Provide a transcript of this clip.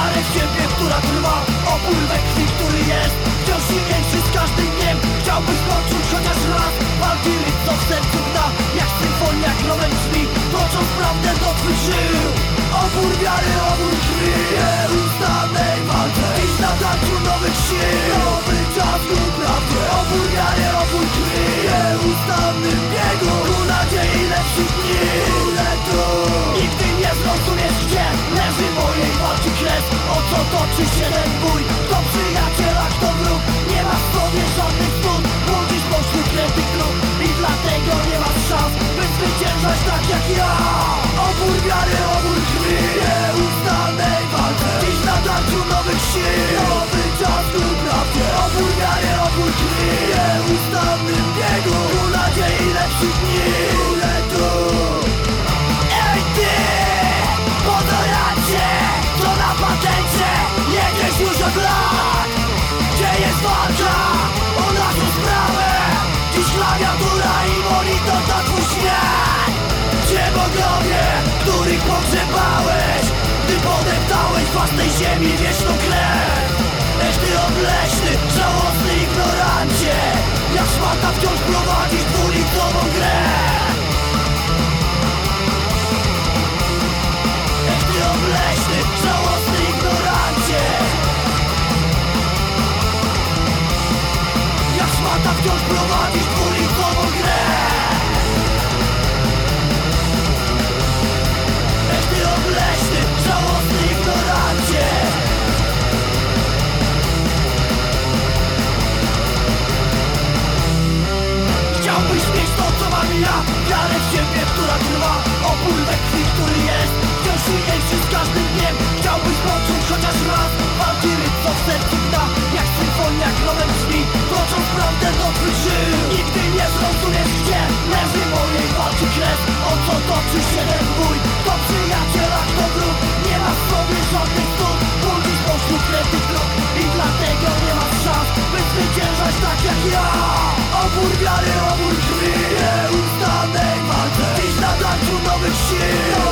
wiarę w siebie, która trwa. tak jak ja ziemi wieczną krew Lecz ty obleśny, żałosny ignorancie. Jak szmata wciąż prowadzisz dwulitrową grę. Lecz ty obleśny, żałosny ignorancie. Jak szmata wciąż prowadzisz dwulitrową arquitectura shield